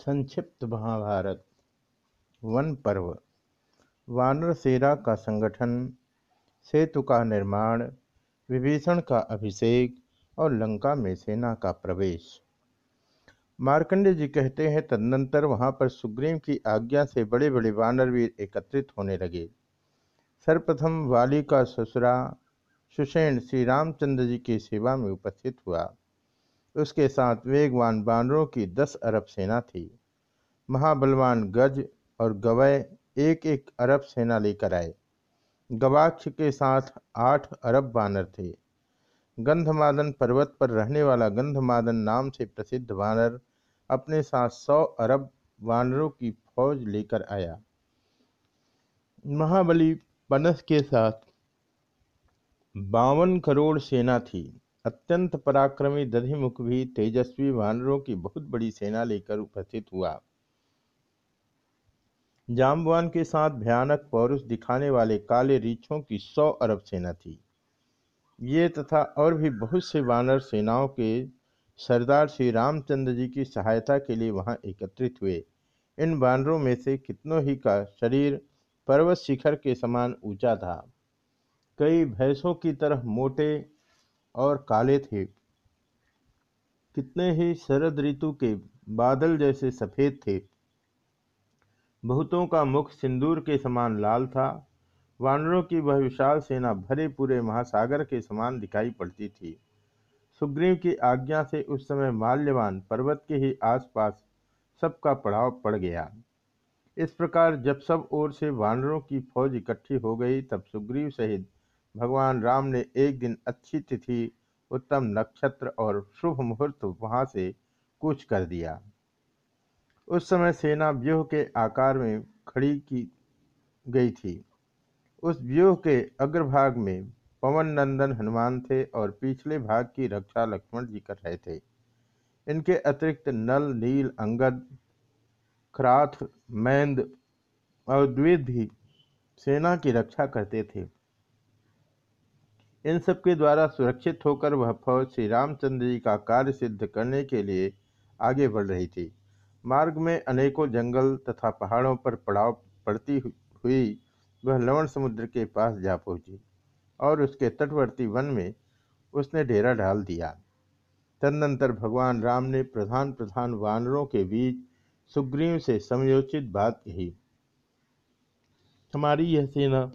संक्षिप्त महाभारत, वन पर्व। वानर सेना का संगठन, सेतु का निर्माण, विभीषण का अभिषेक और लंका में सेना का प्रवेश। मार्कंडे जी कहते हैं, तदनंतर वहाँ पर सुग्रीव की आज्ञा से बड़े बड़े वानर वीर एकत्रित होने लगे। सर्वप्रथम वाली का ससुरा सुषेण श्री रामचंद्र जी की सेवा में उपस्थित हुआ। उसके साथ वेगवान बानरों की दस अरब सेना थी। महाबलवान गज और गवय एक एक अरब सेना लेकर आए। गवाक्ष के साथ आठ अरब बानर थे। गंधमादन पर्वत पर रहने वाला गंधमादन नाम से प्रसिद्ध वानर अपने साथ सौ अरब वानरों की फौज लेकर आया। महाबली पनस के साथ बावन करोड़ सेना थी। अत्यंत पराक्रमी दधिमुख भी तेजस्वी वानरों की बहुत बड़ी सेना लेकर उपस्थित हुआ। जाम्बवान के साथ भयानक पौरुष दिखाने वाले काले रीछों की सौ अरब सेना थी। ये तथा और भी बहुत से वानर सेनाओं के सरदार श्री रामचंद्र जी की सहायता के लिए वहाँ एकत्रित हुए। इन वानरों में से कितनों ही का शरीर पर्वत शिखर के समान ऊँचा था। कई भैंसों की तरह मोटे और काले थे। कितने ही शरद ऋतु के बादल जैसे सफ़ेद थे। बहुतों का मुख सिंदूर के समान लाल था। वानरों की वह विशाल सेना भरे पूरे महासागर के समान दिखाई पड़ती थी। सुग्रीव की आज्ञा से उस समय माल्यवान पर्वत के ही आसपास सबका पड़ाव पड़ गया। इस प्रकार जब सब ओर से वानरों की फौज इकट्ठी हो गई, तब सुग्रीव सहित भगवान राम ने एक दिन अच्छी तिथि, उत्तम नक्षत्र और शुभ मुहूर्त वहाँ से कूच कर दिया। उस समय सेना व्यूह के आकार में खड़ी की गई थी। उस व्यूह के अग्रभाग में पवन नंदन हनुमान थे और पिछले भाग की रक्षा लक्ष्मण जी कर रहे थे। इनके अतिरिक्त नल, नील, अंगद, खराथ, मैंद और द्विद भी सेना की रक्षा करते थे। इन सब के द्वारा सुरक्षित होकर वह फौज श्री रामचंद्र जी का कार्य सिद्ध करने के लिए आगे बढ़ रही थी। मार्ग में अनेकों जंगल तथा पहाड़ों पर पड़ाव पड़ती हुई वह लवण समुद्र के पास जा पहुँची और उसके तटवर्ती वन में उसने डेरा डाल दिया। तदनंतर भगवान राम ने प्रधान प्रधान वानरों के बीच सुग्रीव से समयोचित बात कही, हमारी यह सेना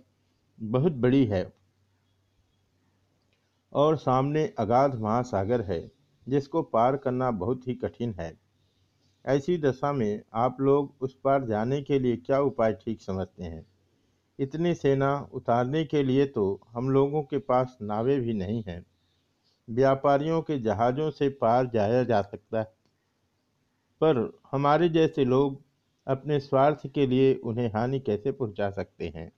बहुत बड़ी है और सामने अगाध महासागर है, जिसको पार करना बहुत ही कठिन है। ऐसी दशा में आप लोग उस पार जाने के लिए क्या उपाय ठीक समझते हैं? इतनी सेना उतारने के लिए तो हम लोगों के पास नावें भी नहीं हैं। व्यापारियों के जहाज़ों से पार जाया जा सकता है। पर हमारे जैसे लोग अपने स्वार्थ के लिए उन्हें हानि कैसे पहुँचा सकते हैं?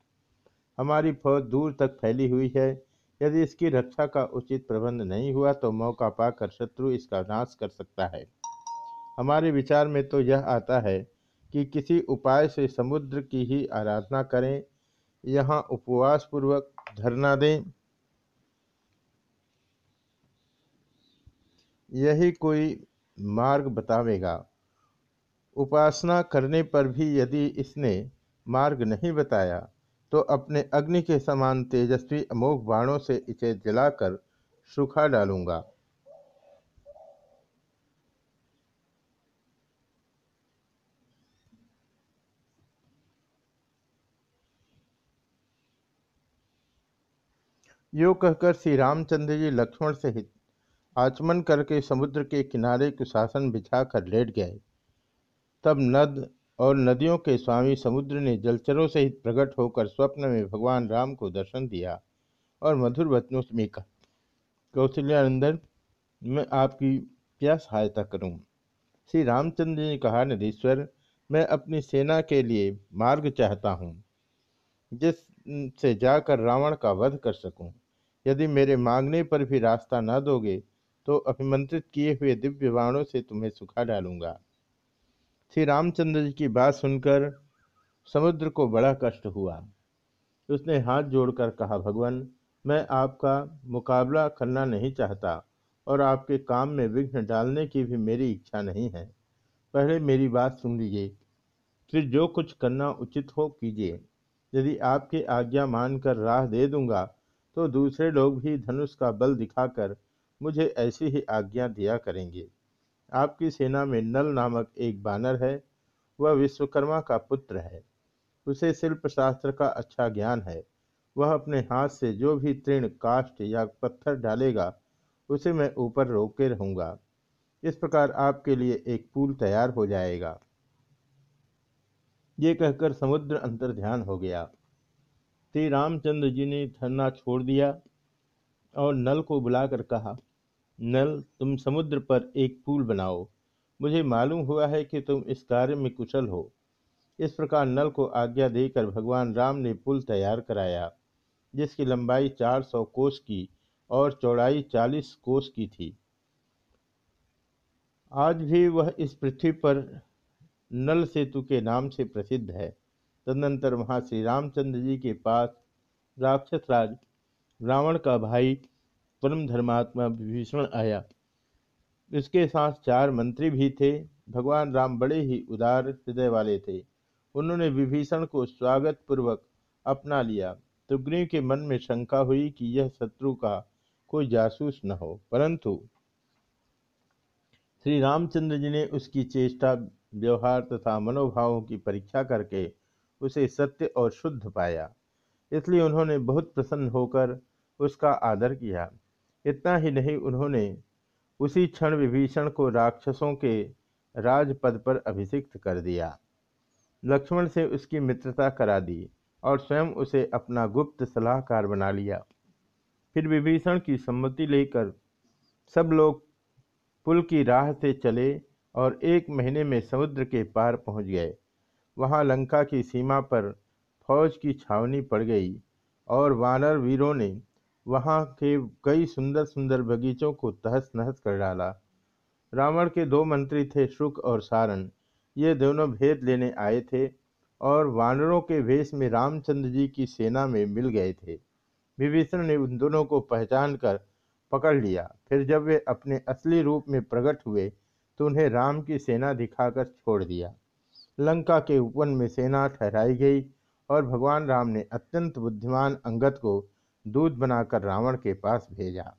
हमारी फौज दूर तक फैली हुई है यदि इसकी रक्षा का उचित प्रबंध नहीं हुआ तो मौका पाकर शत्रु इसका नाश कर सकता है। हमारे विचार में तो यह आता है कि किसी उपाय से समुद्र की ही आराधना करें, यहाँ उपवास पूर्वक धरना दें। यही कोई मार्ग बतावेगा। उपासना करने पर भी यदि इसने मार्ग नहीं बताया तो अपने अग्नि के समान तेजस्वी अमोघ बाणों से इसे जलाकर सुखा डालूँगा। यो कहकर श्री रामचंद्र जी लक्ष्मण सहित आचमन करके समुद्र के किनारे कुशासन बिछा कर लेट गए। तब नद और नदियों के स्वामी समुद्र ने जलचरों सहित प्रकट होकर स्वप्न में भगवान राम को दर्शन दिया और मधुर वचनों में कहा कौशल्यानंदन मैं आपकी क्या सहायता करूँ? श्री रामचंद्र ने कहा नदीश्वर मैं अपनी सेना के लिए मार्ग चाहता हूँ, जिससे जाकर रावण का वध कर सकूँ। यदि मेरे मांगने पर भी रास्ता न दोगे तो अभिमंत्रित किए हुए दिव्य बाणों से तुम्हें सुखा डालूँगा श्री रामचंद्र जी की बात सुनकर समुद्र को बड़ा कष्ट हुआ। उसने हाथ जोड़कर कहा, भगवान, मैं आपका मुकाबला करना नहीं चाहता और आपके काम में विघ्न डालने की भी मेरी इच्छा नहीं है। पहले मेरी बात सुन लीजिए। फिर जो कुछ करना उचित हो, कीजिए। यदि आपकी आज्ञा मानकर राह दे दूँगा तो दूसरे लोग भी धनुष का बल दिखाकर मुझे ऐसी ही आज्ञा दिया करेंगे। आपकी सेना में नल नामक एक बानर है। वह विश्वकर्मा का पुत्र है। उसे शिल्प शास्त्र का अच्छा ज्ञान है। वह अपने हाथ से जो भी तृण, काष्ठ या पत्थर डालेगा, उसे मैं ऊपर रोके रहूँगा। इस प्रकार आपके लिए एक पुल तैयार हो जाएगा। ये कहकर समुद्र अंतर ध्यान हो गया। श्री रामचंद्र जी ने धरना छोड़ दिया और नल को बुलाकर कहा नल, तुम समुद्र पर एक पुल बनाओ। मुझे मालूम हुआ है कि तुम इस कार्य में कुशल हो। इस प्रकार नल को आज्ञा देकर भगवान राम ने पुल तैयार कराया, जिसकी लंबाई 400 कोस की और चौड़ाई 40 कोस की थी। आज भी वह इस पृथ्वी पर नल सेतु के नाम से प्रसिद्ध है। तदनंतर वहाँ श्री रामचंद्र जी के पास राक्षस राज रावण का भाई परम धर्मात्मा विभीषण आया। इसके साथ चार मंत्री भी थे। भगवान राम बड़े ही उदार हृदय वाले थे। उन्होंने विभीषण को स्वागत पूर्वक अपना लिया। सुग्रीव के मन में शंका हुई कि यह शत्रु का कोई जासूस न हो। परंतु श्री रामचंद्र जी ने उसकी चेष्टा, व्यवहार तथा मनोभावों की परीक्षा करके उसे सत्य और शुद्ध पाया। इसलिए उन्होंने बहुत प्रसन्न होकर उसका आदर किया। इतना ही नहीं उन्होंने उसी क्षण विभीषण को राक्षसों के राजपद पर अभिषिक्त कर दिया। लक्ष्मण से उसकी मित्रता करा दी और स्वयं उसे अपना गुप्त सलाहकार बना लिया। फिर विभीषण की सम्मति लेकर सब लोग पुल की राह से चले और एक महीने में समुद्र के पार पहुँच गए। वहाँ लंका की सीमा पर फौज की छावनी पड़ गई और वानर वीरों ने वहाँ के कई सुंदर सुंदर बगीचों को तहस नहस कर डाला। रावण के दो मंत्री थे शुक और सारण ये दोनों भेद लेने आए थे और वानरों के वेश में रामचंद्र जी की सेना में मिल गए थे। विभीषण ने उन दोनों को पहचान कर पकड़ लिया। फिर जब वे अपने असली रूप में प्रकट हुए तो उन्हें राम की सेना दिखाकर छोड़ दिया। लंका के उपवन में सेना ठहराई गई और भगवान राम ने अत्यंत बुद्धिमान अंगत को दूध बनाकर रावण के पास भेजा।